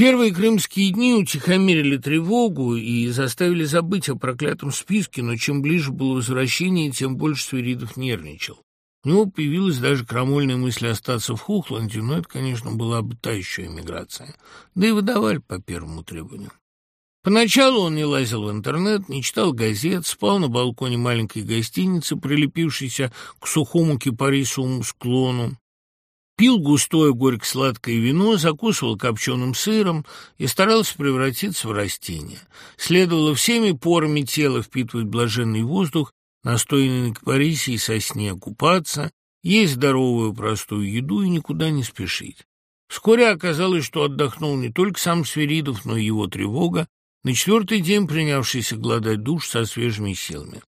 Первые крымские дни утихомирили тревогу и заставили забыть о проклятом списке, но чем ближе было возвращение, тем больше Свиридов нервничал. У него появилась даже крамольная мысль остаться в Хухланде, но это, конечно, была бы та еще эмиграция. Да и выдавали по первому требованию. Поначалу он не лазил в интернет, не читал газет, спал на балконе маленькой гостиницы, прилепившейся к сухому кипарисовому склону. Пил густое горько-сладкое вино, закусывал копченым сыром и старался превратиться в растение. Следовало всеми порами тела впитывать блаженный воздух, настойный на кипарисе и сосне, купаться, есть здоровую простую еду и никуда не спешить. Вскоре оказалось, что отдохнул не только сам Сверидов, но и его тревога, на четвертый день принявшийся гладать душ со свежими силами.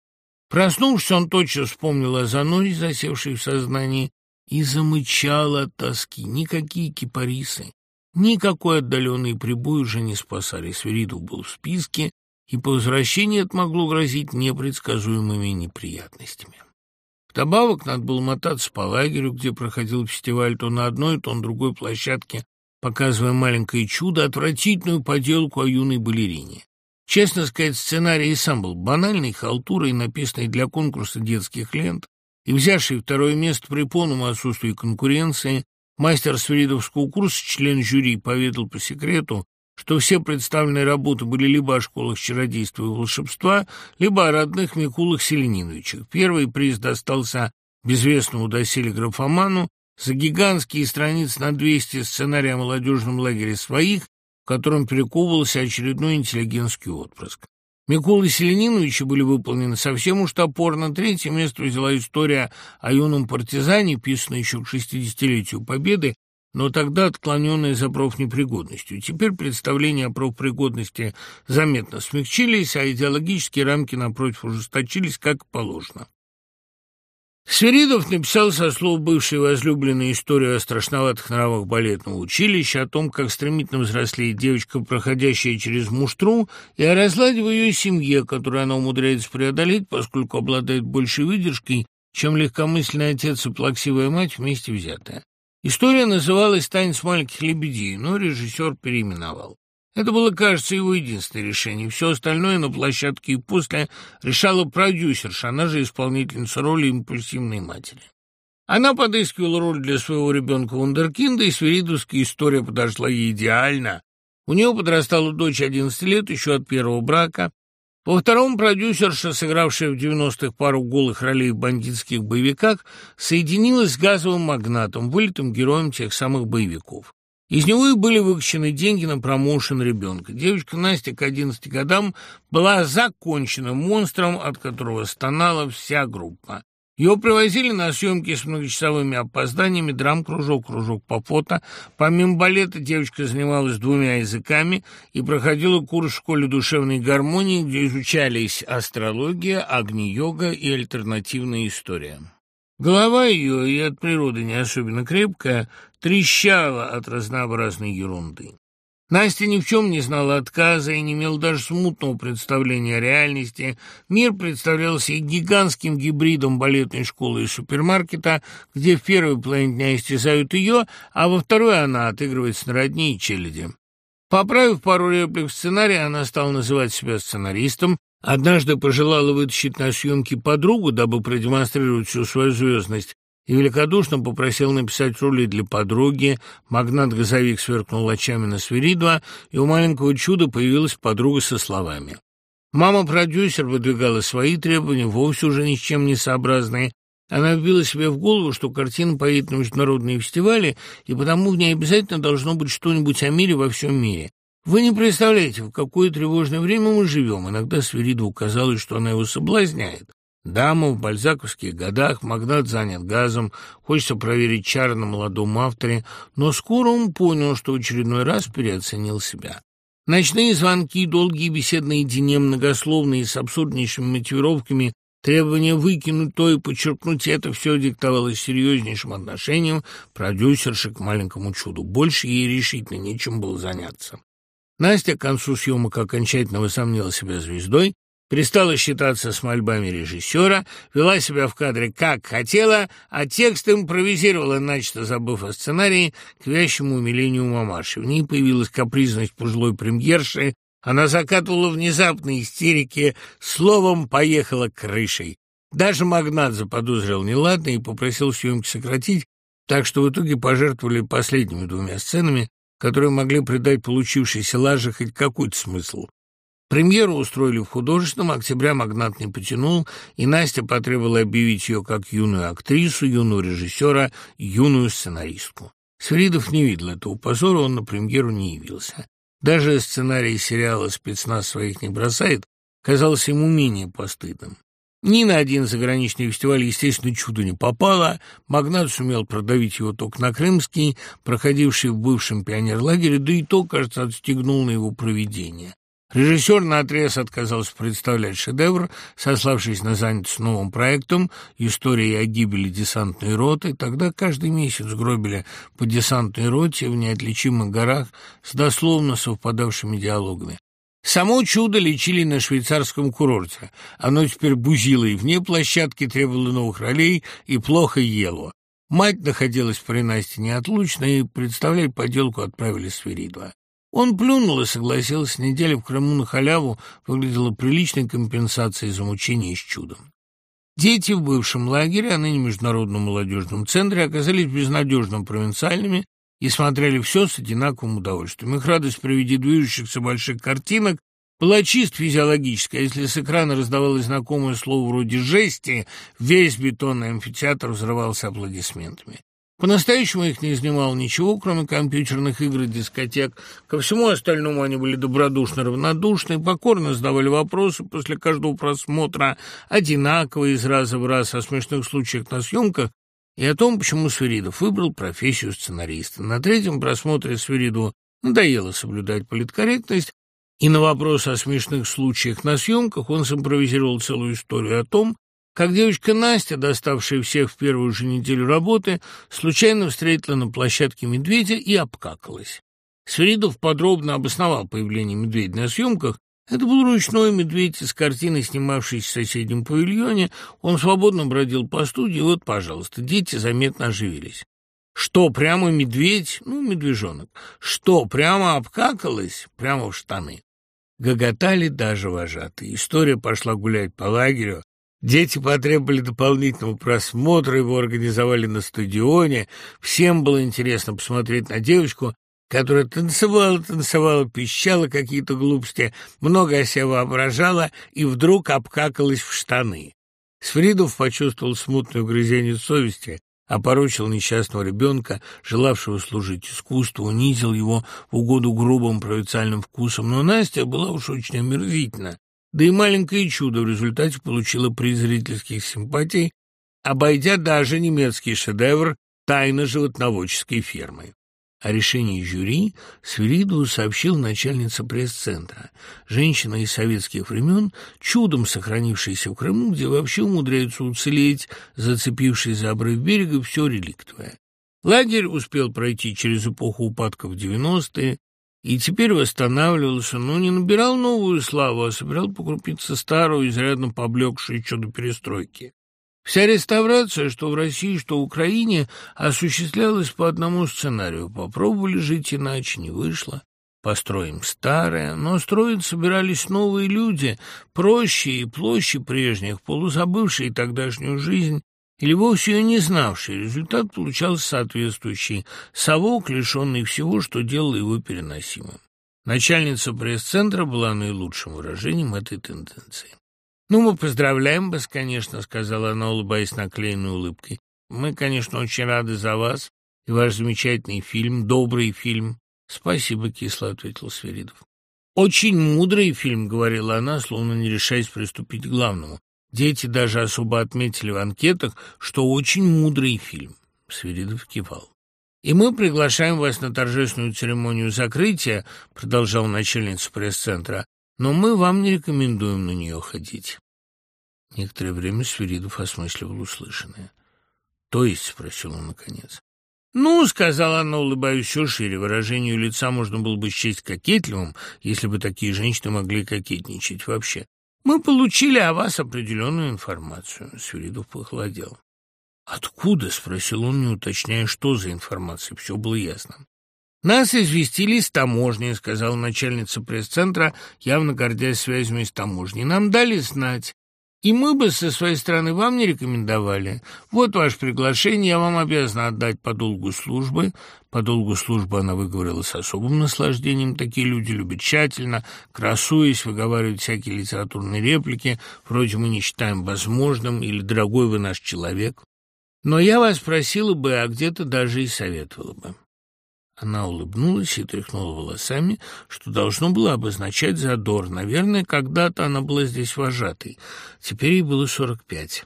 Проснувшись, он тотчас вспомнил о занозе, засевшей в сознании, и замычал от тоски. Никакие кипарисы, никакой отдаленный прибой уже не спасали. Сверидов был в списке, и по возвращении это могло грозить непредсказуемыми неприятностями. Вдобавок надо было мотаться по лагерю, где проходил фестиваль то на одной, то на другой площадке, показывая маленькое чудо, отвратительную поделку о юной балерине. Честно сказать, сценарий и сам был банальный, халтурой, написанный для конкурса детских лент, и взявший второе место при полном отсутствии конкуренции, мастер свиридовского курса, член жюри, поведал по секрету, что все представленные работы были либо о школах чародейства и волшебства, либо о родных Микулах Селениновичах. Первый приз достался безвестному доселе графоману, за гигантские страницы на 200 сценария о молодежном лагере своих, в котором перековывался очередной интеллигентский отпрыск. Миколы Селениновича были выполнены совсем уж топорно. Третье место взяла история о юном партизане, писанная еще к шестидесятилетию Победы, но тогда отклоненная за профнепригодностью. Теперь представления о профпригодности заметно смягчились, а идеологические рамки, напротив, ужесточились, как положено. Сверидов написал со слов бывшей возлюбленной историю о страшноватых нравах балетного училища, о том, как стремительно взрослеет девочка, проходящая через муштру, и о разладе в ее семье, которую она умудряется преодолеть, поскольку обладает большей выдержкой, чем легкомысленный отец и плаксивая мать вместе взятая. История называлась «Танец маленьких лебедей», но режиссер переименовал. Это было, кажется, его единственное решение. Все остальное на площадке и после решала продюсерша, она же исполнительница роли импульсивной матери. Она подыскивала роль для своего ребенка Вундеркинда, и свиридовская история подошла ей идеально. У нее подрастала дочь 11 лет, еще от первого брака. Во втором продюсерша, сыгравшая в 90-х пару голых ролей в бандитских боевиках, соединилась с газовым магнатом, вылитым героем тех самых боевиков. Из него и были выкачаны деньги на промоушен ребенка. Девочка Настя к 11 годам была законченным монстром, от которого стонала вся группа. Ее привозили на съемки с многочасовыми опозданиями, драм-кружок, кружок по фото. Помимо балета девочка занималась двумя языками и проходила курс в школе душевной гармонии, где изучались астрология, агни-йога и альтернативная история. Голова ее, и от природы не особенно крепкая, трещала от разнообразной ерунды. Настя ни в чем не знала отказа и не имела даже смутного представления о реальности. Мир представлялся ей гигантским гибридом балетной школы и супермаркета, где в первой половине дня истязают ее, а во второй она отыгрывается на родни и челяди. Поправив пару реплик в сценарии, она стала называть себя сценаристом, Однажды пожелала вытащить на съемки подругу, дабы продемонстрировать всю свою звездность, и великодушно попросил написать роли для подруги. Магнат-газовик сверкнул лучами на Свиридова, и у маленького чуда появилась подруга со словами. Мама-продюсер выдвигала свои требования, вовсе уже ни с чем не сообразные. Она вбила себе в голову, что картина поедет на международные фестивали, и потому в ней обязательно должно быть что-нибудь о мире во всем мире. Вы не представляете, в какое тревожное время мы живем. Иногда Сверидову казалось, что она его соблазняет. Дама в бальзаковских годах, магнат занят газом, хочется проверить чары на молодом авторе, но скоро он понял, что в очередной раз переоценил себя. Ночные звонки, долгие беседы наедине, многословные, с абсурднейшими мотивировками, требование выкинуть то и подчеркнуть это все диктовалось серьезнейшим отношением продюсерши к маленькому чуду. Больше ей решительно нечем было заняться. Настя к концу съемок окончательно возомнила себя звездой, перестала считаться с мольбами режиссера, вела себя в кадре как хотела, а текст импровизировала, начисто забыв о сценарии, к вящему умилению мамаши. В ней появилась капризность пожилой премьерши, она закатывала внезапные истерики, словом, поехала крышей. Даже магнат заподозрил неладное и попросил съемки сократить, так что в итоге пожертвовали последними двумя сценами, которые могли придать получившейся лаже хоть какой-то смысл. Премьеру устроили в художественном, октября магнат не потянул, и Настя потребовала объявить ее как юную актрису, юную режиссера, юную сценаристку. Свиридов не видел этого позора, он на премьеру не явился. Даже сценарий сериала «Спецназ своих не бросает» казался ему менее постыдным. Ни на один заграничный фестиваль, естественно, чудо не попало. Магнат сумел продавить его только на Крымский, проходивший в бывшем пионерлагере, да и то, кажется, отстегнул на его проведение. Режиссер наотрез отказался представлять шедевр, сославшись на занятость новым проектом «История о гибели десантной роты». Тогда каждый месяц гробили по десантной роте в неотличимых горах с дословно совпадавшими диалогами. Само чудо лечили на швейцарском курорте. Оно теперь бузило и вне площадки, требовало новых ролей и плохо ело. Мать находилась при Насте неотлучно, и представлять поделку отправили Сверидова. Он плюнул и согласился. Неделя в Крыму на халяву выглядела приличной компенсацией за мучения с чудом. Дети в бывшем лагере, а ныне Международном молодежном центре, оказались безнадежно провинциальными и смотрели все с одинаковым удовольствием. Их радость при виде движущихся больших картинок была чисто физиологическая. Если с экрана раздавалось знакомое слово вроде «жести», весь бетонный амфитеатр взрывался аплодисментами. По-настоящему их не изнимало ничего, кроме компьютерных игр и дискотек. Ко всему остальному они были добродушно равнодушны, покорно задавали вопросы после каждого просмотра, одинаково из раза в раз о смешных случаях на съемках и о том, почему Свиридов выбрал профессию сценариста. На третьем просмотре Свиридову надоело соблюдать политкорректность, и на вопрос о смешных случаях на съемках он симпровизировал целую историю о том, как девочка Настя, доставшая всех в первую же неделю работы, случайно встретила на площадке медведя и обкакалась. Сверидов подробно обосновал появление медведя на съемках. Это был ручной медведь из картины, снимавшийся в соседнем павильоне. Он свободно бродил по студии, вот, пожалуйста, дети заметно оживились. Что, прямо медведь? Ну, медвежонок. Что, прямо обкакалась? Прямо в штаны. Гоготали даже вожатые. История пошла гулять по лагерю, Дети потребовали дополнительного просмотра, его организовали на стадионе. Всем было интересно посмотреть на девочку, которая танцевала, танцевала, пищала какие-то глупости, много о себе воображала и вдруг обкакалась в штаны. Сфридов почувствовал смутное угрызение совести, опорочил несчастного ребенка, желавшего служить искусству, унизил его в угоду грубым провинциальным вкусам, но Настя была уж очень омерзительна. Да и маленькое чудо в результате получило приз зрительских симпатий, обойдя даже немецкий шедевр «Тайна животноводческой фермы». О решении жюри Свиридову сообщил начальница пресс-центра. Женщина из советских времен, чудом сохранившаяся в Крыму, где вообще умудряются уцелеть, зацепившись за обрыв берега, все реликтовое. Лагерь успел пройти через эпоху упадков 90-е, и теперь восстанавливался, но не набирал новую славу, а собирал покрупиться старую, изрядно поблекшую еще до перестройки. Вся реставрация, что в России, что в Украине, осуществлялась по одному сценарию. Попробовали жить иначе, не вышло. Построим старое, но строить собирались новые люди, проще и площади прежних, полузабывшие тогдашнюю жизнь или вовсе ее не знавший. Результат получался соответствующий. Совок, лишенный всего, что делало его переносимым. Начальница пресс-центра была наилучшим выражением этой тенденции. «Ну, мы поздравляем вас, конечно», — сказала она, улыбаясь наклеенной улыбкой. «Мы, конечно, очень рады за вас и ваш замечательный фильм, добрый фильм». «Спасибо», — кисло ответил Сверидов. «Очень мудрый фильм», — говорила она, словно не решаясь приступить к главному. Дети даже особо отметили в анкетах, что очень мудрый фильм. Свиридов кивал. «И мы приглашаем вас на торжественную церемонию закрытия», продолжал начальница пресс-центра, «но мы вам не рекомендуем на нее ходить». Некоторое время Свиридов осмысливал услышанное. «То есть?» — спросил он наконец. «Ну, — сказала она, улыбаясь еще шире, выражению лица можно было бы счесть кокетливым, если бы такие женщины могли кокетничать вообще. Мы получили о вас определенную информацию. Свиридов похолодел. «Откуда?» — спросил он, не уточняя, что за информация. Все было ясно. «Нас известили из таможни», — сказала начальница пресс-центра, явно гордясь связями с таможней. «Нам дали знать. И мы бы со своей стороны вам не рекомендовали. Вот ваше приглашение, я вам обязана отдать по долгу службы. По долгу службы она выговорила с особым наслаждением. Такие люди любят тщательно, красуясь, выговаривать всякие литературные реплики, вроде «мы не считаем возможным» или «дорогой вы наш человек». Но я вас просила бы, а где-то даже и советовала бы. Она улыбнулась и тряхнула волосами, что должно было обозначать задор. Наверное, когда-то она была здесь вожатой. Теперь ей было сорок пять.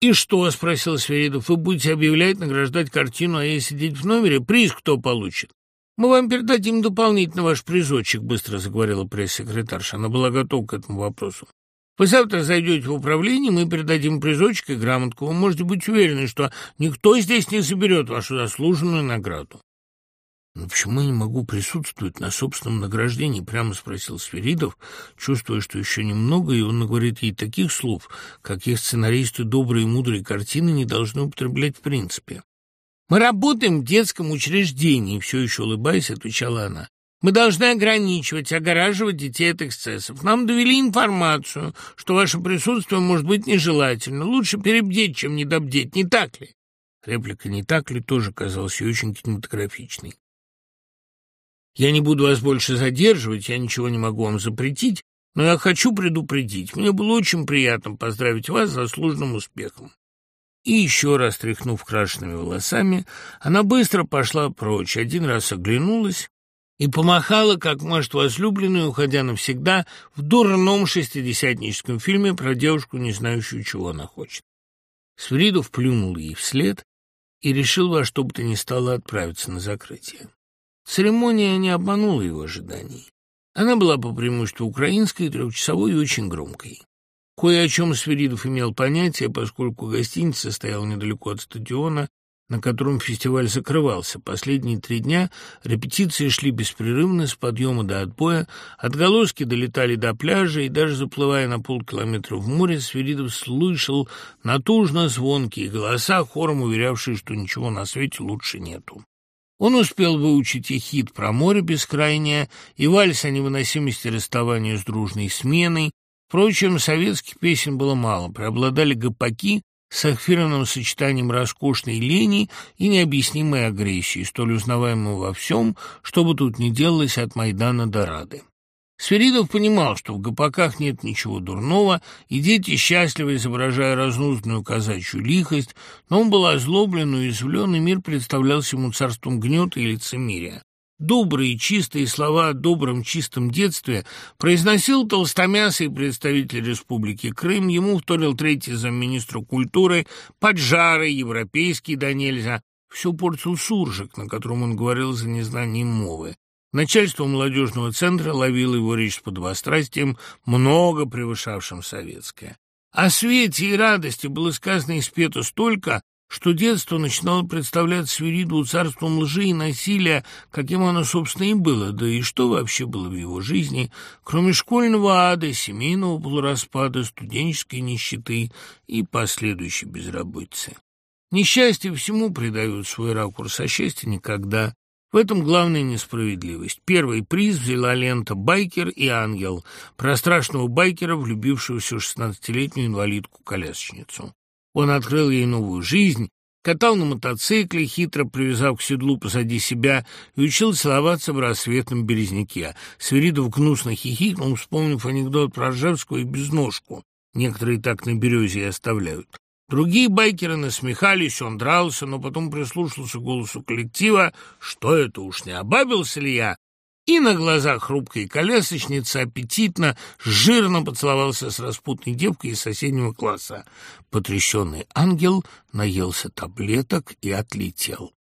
«И что?» — спросил Сверидов. «Вы будете объявлять, награждать картину, а я сидеть в номере? Приз кто получит?» «Мы вам передадим дополнительно ваш призочек», — быстро заговорила пресс-секретарша. Она была готова к этому вопросу. Вы завтра зайдете в управление, мы передадим призочек и грамотку. Вы можете быть уверены, что никто здесь не заберет вашу заслуженную награду. «Но почему я не могу присутствовать на собственном награждении?» — прямо спросил Сверидов, чувствуя, что еще немного, и он наговорит ей таких слов, каких сценаристы добрые и мудрые картины не должны употреблять в принципе. «Мы работаем в детском учреждении», — все еще улыбаясь, отвечала она. Мы должны ограничивать, огораживать детей от эксцессов. Нам довели информацию, что ваше присутствие может быть нежелательно. Лучше перебдеть, чем недобдеть, не так ли?» Реплика «не так ли» тоже казалась очень кинематографичной. «Я не буду вас больше задерживать, я ничего не могу вам запретить, но я хочу предупредить. Мне было очень приятно поздравить вас с заслуженным успехом». И еще раз тряхнув крашенными волосами, она быстро пошла прочь, один раз оглянулась и помахала, как может возлюбленную, уходя навсегда в дурном шестидесятническом фильме про девушку, не знающую, чего она хочет. Свиридов плюнул ей вслед и решил во что бы то ни стало отправиться на закрытие. Церемония не обманула его ожиданий. Она была по преимуществу украинской, трехчасовой и очень громкой. Кое о чем Свиридов имел понятие, поскольку гостиница стояла недалеко от стадиона, на котором фестиваль закрывался. Последние три дня репетиции шли беспрерывно, с подъема до отбоя, отголоски долетали до пляжа, и даже заплывая на полкилометра в море, Свиридов слышал натужно звонкие голоса, хором уверявшие, что ничего на свете лучше нету. Он успел выучить и хит про море бескрайнее, и вальс о невыносимости расставания с дружной сменой. Впрочем, советских песен было мало, преобладали гопаки, с эфирным сочетанием роскошной лени и необъяснимой агрессии, столь узнаваемой во всем, что бы тут ни делалось от Майдана до Рады. Сверидов понимал, что в ГПКах нет ничего дурного, и дети счастливо изображая разнузданную казачью лихость, но он был озлоблен, и мир представлялся ему царством гнета и лицемерия. Добрые, чистые слова о добром, чистом детстве произносил толстомясый представитель Республики Крым, ему вторил третий замминистра культуры, поджарый, европейский да нельзя. Все портил суржик, на котором он говорил за незнанием мовы. Начальство молодежного центра ловило его речь с подвострастием, много превышавшим советское. О свете и радости было сказано и спето столько, что детство начинало представлять Свириду царством лжи и насилия, каким оно, собственно, и было, да и что вообще было в его жизни, кроме школьного ада, семейного полураспада, студенческой нищеты и последующей безработицы. Несчастье всему придают свой ракурс, а счастье никогда. В этом главная несправедливость. Первый приз взяла лента «Байкер и ангел» про страшного байкера, влюбившегося в шестнадцатилетнюю инвалидку-колясочницу. Он открыл ей новую жизнь, катал на мотоцикле, хитро привязав к седлу позади себя, и учил целоваться в рассветном березняке. Свиридов гнусно хихикнул, вспомнив анекдот про Ржевского и безножку. Некоторые так на березе и оставляют. Другие байкеры насмехались, он дрался, но потом прислушался к голосу коллектива. «Что это уж не обабился ли я?» и на глазах хрупкой колясочницы аппетитно, жирно поцеловался с распутной девкой из соседнего класса. Потрясенный ангел наелся таблеток и отлетел.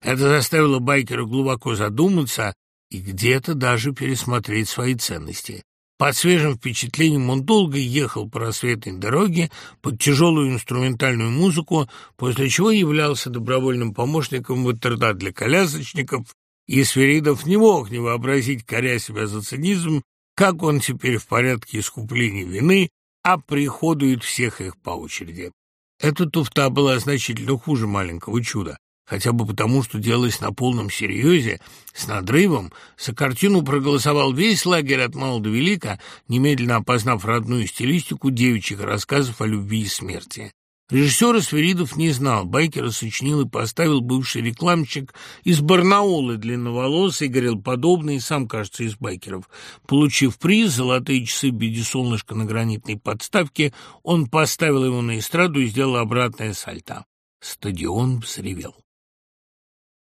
Это заставило байкера глубоко задуматься и где-то даже пересмотреть свои ценности. Под свежим впечатлением он долго ехал по рассветной дороге под тяжелую инструментальную музыку, после чего являлся добровольным помощником в интернат для колясочников и Сверидов не мог не вообразить, коря себя за цинизм, как он теперь в порядке искупления вины, а приходует всех их по очереди. Эта туфта была значительно хуже маленького чуда, хотя бы потому, что делалось на полном серьезе, с надрывом. За картину проголосовал весь лагерь от мала до велика, немедленно опознав родную стилистику девичьих рассказов о любви и смерти. Режиссера Сверидов не знал. Байкера сочинил и поставил бывший рекламщик из Барнаула, длинноволосый, подобный, сам, кажется, из байкеров. Получив приз «Золотые часы в виде солнышка на гранитной подставке», он поставил его на эстраду и сделал обратное сальто. Стадион взревел.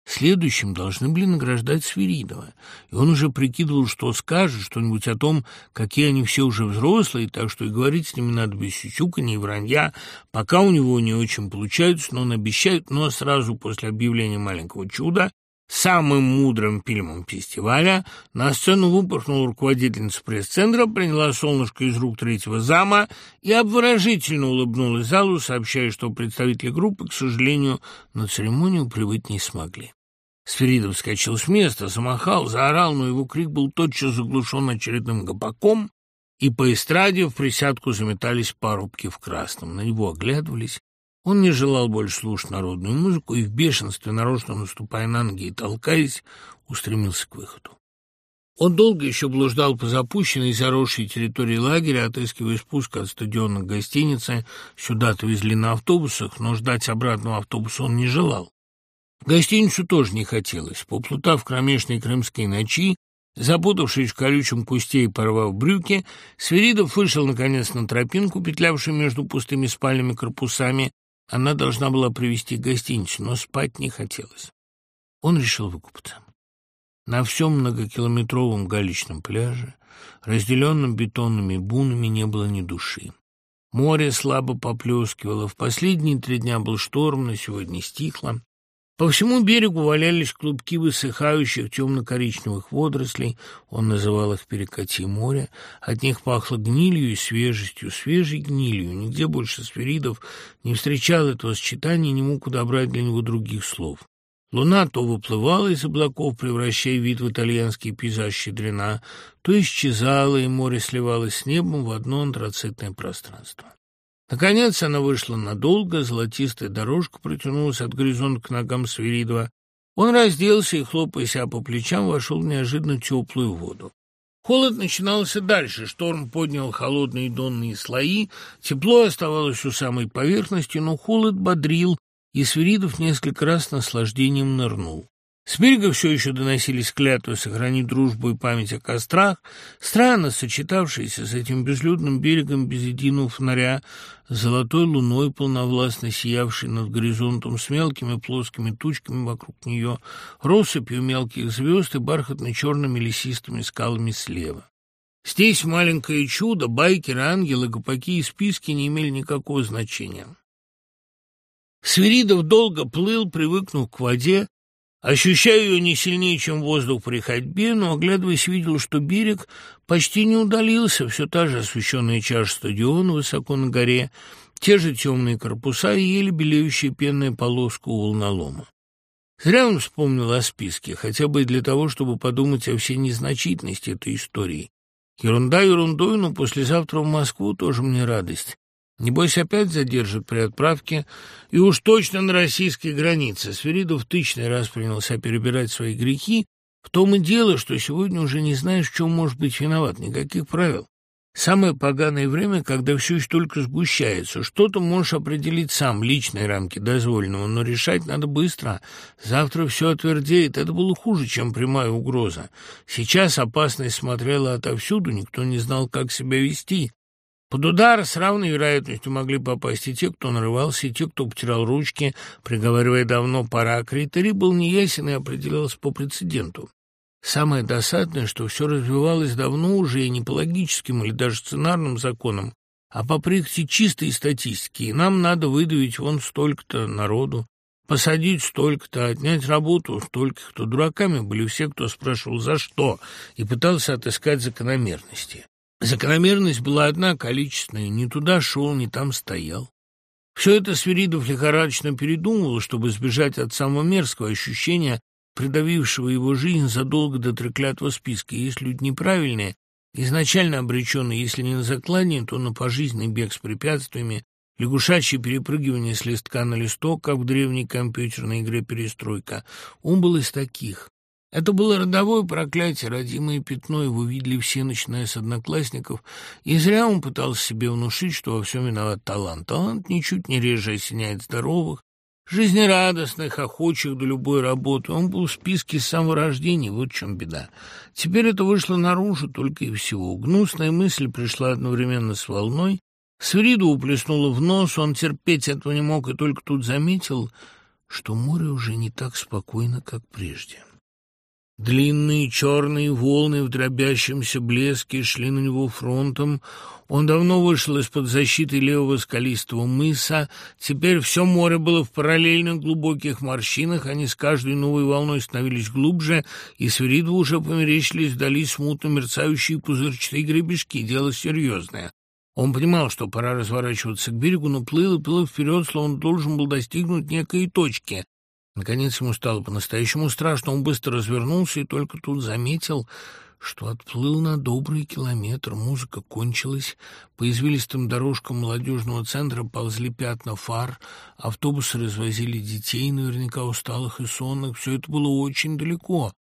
Следующим должны были награждать Свиридова, и он уже прикидывал, что скажет что-нибудь о том, какие они все уже взрослые, так что и говорить с ними надо без сючуканья и вранья, пока у него не очень получается, но он обещает, но сразу после объявления «Маленького чуда» самым мудрым фильмом фестиваля на сцену выпорхнула руководительница пресс-центра, приняла солнышко из рук третьего зама и обворожительно улыбнулась залу, сообщая, что представители группы, к сожалению, на церемонию прибыть не смогли. Сферидов вскочил с места, замахал, заорал, но его крик был тотчас заглушен очередным гопаком, и по эстраде в присядку заметались парубки в красном. На него оглядывались, он не желал больше слушать народную музыку и в бешенстве, нарочно наступая на ноги и толкаясь, устремился к выходу. Он долго еще блуждал по запущенной и заросшей территории лагеря, отыскивая спуск от стадиона к гостинице. Сюда-то везли на автобусах, но ждать обратного автобуса он не желал. В гостиницу тоже не хотелось. Поплутав кромешной крымской ночи, запутавшись в колючем кусте и порвав брюки, Сверидов вышел, наконец, на тропинку, петлявшую между пустыми спальными корпусами, она должна была привести к гостинице, но спать не хотелось. Он решил выкупаться. На всем многокилометровом галечном пляже, разделенном бетонными бунами, не было ни души. Море слабо поплескивало. В последние три дня был шторм, но сегодня стихло. По всему берегу валялись клубки высыхающих темно-коричневых водорослей, он называл их «перекати море». От них пахло гнилью и свежестью, свежей гнилью. Нигде больше Сферидов не встречал этого сочетания не мог подобрать для него других слов. Луна то выплывала из облаков, превращая вид в итальянский пейзаж щедрена, то исчезала, и море сливалось с небом в одно антрацитное пространство. Наконец она вышла надолго, золотистая дорожка протянулась от горизонта к ногам Свиридова. Он разделся и, хлопая себя по плечам, вошел в неожиданно теплую воду. Холод начинался дальше, шторм поднял холодные донные слои, тепло оставалось у самой поверхности, но холод бодрил, и Свиридов несколько раз наслаждением нырнул. С берега все еще доносились клятвы сохранить дружбу и память о кострах, странно сочетавшиеся с этим безлюдным берегом без единого фонаря, золотой луной, полновластно сиявшей над горизонтом с мелкими плоскими тучками вокруг нее, россыпью мелких звезд и бархатно-черными лесистыми скалами слева. Здесь маленькое чудо, байкеры, ангелы, гопаки и списки не имели никакого значения. Свиридов долго плыл, привыкнув к воде, Ощущаю ее не сильнее, чем воздух при ходьбе, но, оглядываясь, видел, что берег почти не удалился, все та же освещенная чаша стадиона высоко на горе, те же темные корпуса и еле белеющая пенная полоска у волнолома. Зря он вспомнил о списке, хотя бы и для того, чтобы подумать о всей незначительности этой истории. Ерунда ерундой, но послезавтра в Москву тоже мне радость. Небось, опять задержат при отправке, и уж точно на российской границе. Сверидов тысячный раз принялся перебирать свои грехи. В том и дело, что сегодня уже не знаешь, в чем может быть виноват, никаких правил. Самое поганое время, когда все еще только сгущается. Что-то можешь определить сам, личные рамки дозволенного, но решать надо быстро. Завтра все отвердеет. Это было хуже, чем прямая угроза. Сейчас опасность смотрела отовсюду, никто не знал, как себя вести. Под удар с равной вероятностью могли попасть и те, кто нарывался, и те, кто потерял ручки, приговаривая давно пора. Критерий был неясен и определялся по прецеденту. Самое досадное, что все развивалось давно уже и не по логическим или даже сценарным законам, а по прихоти чистой статистики, и нам надо выдавить вон столько-то народу, посадить столько-то, отнять работу столько-то. Дураками были все, кто спрашивал «за что?» и пытался отыскать закономерности. Закономерность была одна, количественная, ни туда шел, ни там стоял. Все это Свиридов лихорадочно передумывал, чтобы избежать от самого мерзкого ощущения, придавившего его жизнь задолго до треклятого списка. Есть люди неправильные, Изначально обреченный, если не на закладение, то на пожизненный бег с препятствиями, лягушачье перепрыгивание с листка на листок, как в древней компьютерной игре «Перестройка». Он был из таких. Это было родовое проклятие, родимое пятно, его видели все, начиная с одноклассников, и зря он пытался себе внушить, что во всем виноват талант. Талант ничуть не реже осеняет здоровых, жизнерадостных, охочих до любой работы. Он был в списке с самого рождения, вот в чем беда. Теперь это вышло наружу только и всего. Гнусная мысль пришла одновременно с волной. Свириду уплеснула в нос, он терпеть этого не мог и только тут заметил, что море уже не так спокойно, как прежде. Длинные черные волны в дробящемся блеске шли на него фронтом. Он давно вышел из-под защиты левого скалистого мыса. Теперь все море было в параллельных глубоких морщинах. Они с каждой новой волной становились глубже, и Свиридову уже померещились вдали смутно мерцающие пузырчатые гребешки. Дело серьезное. Он понимал, что пора разворачиваться к берегу, но плыл и плыл вперед, словно должен был достигнуть некой точки. Наконец ему стало по-настоящему страшно, он быстро развернулся и только тут заметил, что отплыл на добрый километр. Музыка кончилась, по извилистым дорожкам молодежного центра ползли пятна фар, автобусы развозили детей, наверняка усталых и сонных. Все это было очень далеко.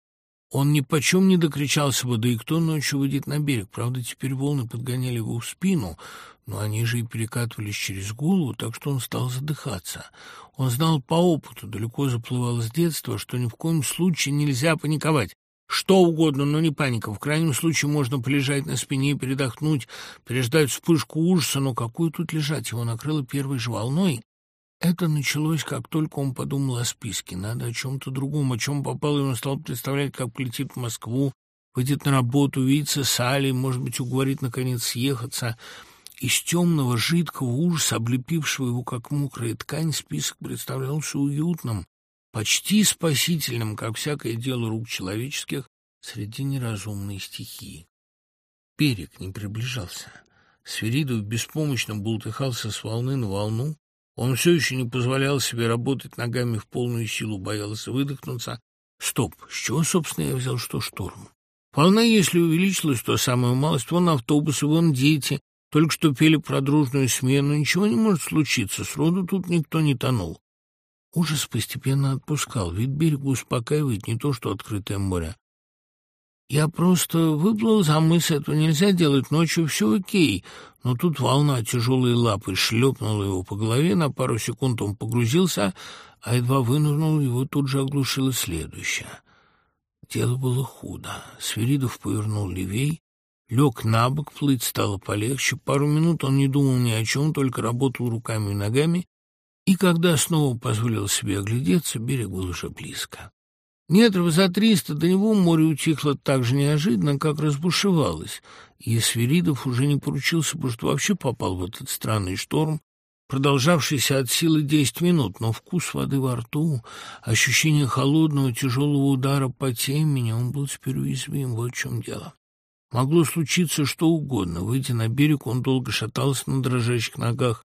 Он ни почем не докричался бы, да и кто ночью выйдет на берег. Правда, теперь волны подгоняли его в спину, но они же и перекатывались через голову, так что он стал задыхаться. Он знал по опыту, далеко заплывал с детства, что ни в коем случае нельзя паниковать. Что угодно, но не паника. В крайнем случае можно полежать на спине, передохнуть, переждать вспышку ужаса, но какую тут лежать? Его накрыло первой же волной. Это началось, как только он подумал о списке. Надо о чем-то другом, о чем попал, и он стал представлять, как полетит в Москву, выйдет на работу, увидится с Алей, может быть, уговорит, наконец, съехаться. Из темного, жидкого ужаса, облепившего его, как мокрая ткань, список представлялся уютным, почти спасительным, как всякое дело рук человеческих среди неразумной стихии. Берег не приближался. Свиридов беспомощно бултыхался с волны на волну. Он все еще не позволял себе работать ногами в полную силу, боялся выдохнуться. Стоп, с чего, собственно, я взял, что шторм? Волна, если увеличилась, то самую малость, вон автобусы, вон дети, только что пели про дружную смену, ничего не может случиться, сроду тут никто не тонул. Ужас постепенно отпускал, вид берега успокаивает не то, что открытое море. Я просто выплыл за мыс, этого нельзя делать, ночью все окей. Но тут волна тяжелой лапы шлепнула его по голове, на пару секунд он погрузился, а едва вынырнул, его тут же оглушило следующее. Дело было худо. Свиридов повернул левей, Лег на бок, плыть стало полегче. Пару минут он не думал ни о чем, только работал руками и ногами, и когда снова позволил себе оглядеться, берег был уже близко. Метров за триста до него море утихло так же неожиданно, как разбушевалось, и Свиридов уже не поручился бы, что вообще попал в этот странный шторм, продолжавшийся от силы десять минут, но вкус воды во рту, ощущение холодного тяжелого удара по темени, он был теперь уязвим, вот в чем дело. Могло случиться что угодно. Выйдя на берег, он долго шатался на дрожащих ногах,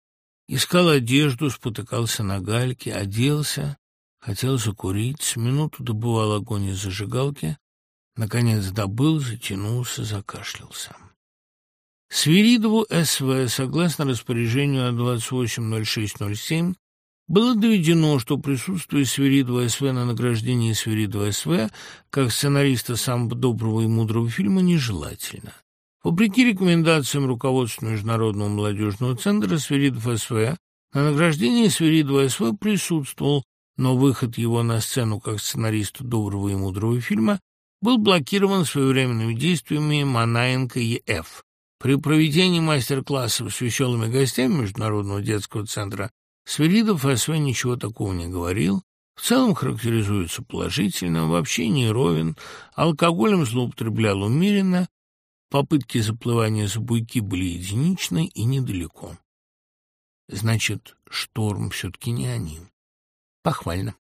искал одежду, спотыкался на гальке, оделся, хотел закурить, минуту добывал огонь из зажигалки, наконец добыл, затянулся, закашлялся. Свиридову СВ, согласно распоряжению от 28.06.07, было доведено, что присутствие Свиридова СВ на награждении Свиридова СВ как сценариста самого доброго и мудрого фильма нежелательно. Вопреки рекомендациям руководства Международного молодежного центра Свиридов СВ на награждении Свиридова СВ присутствовал, но выход его на сцену как сценариста доброго и мудрого фильма был блокирован своевременными действиями Манаенко и Ф. При проведении мастер-классов с веселыми гостями Международного детского центра Свиридов о СВ ничего такого не говорил. В целом характеризуется положительно, вообще не ровен, алкоголем злоупотреблял умеренно, попытки заплывания за буйки были единичны и недалеко. Значит, шторм все-таки не они. Похвально.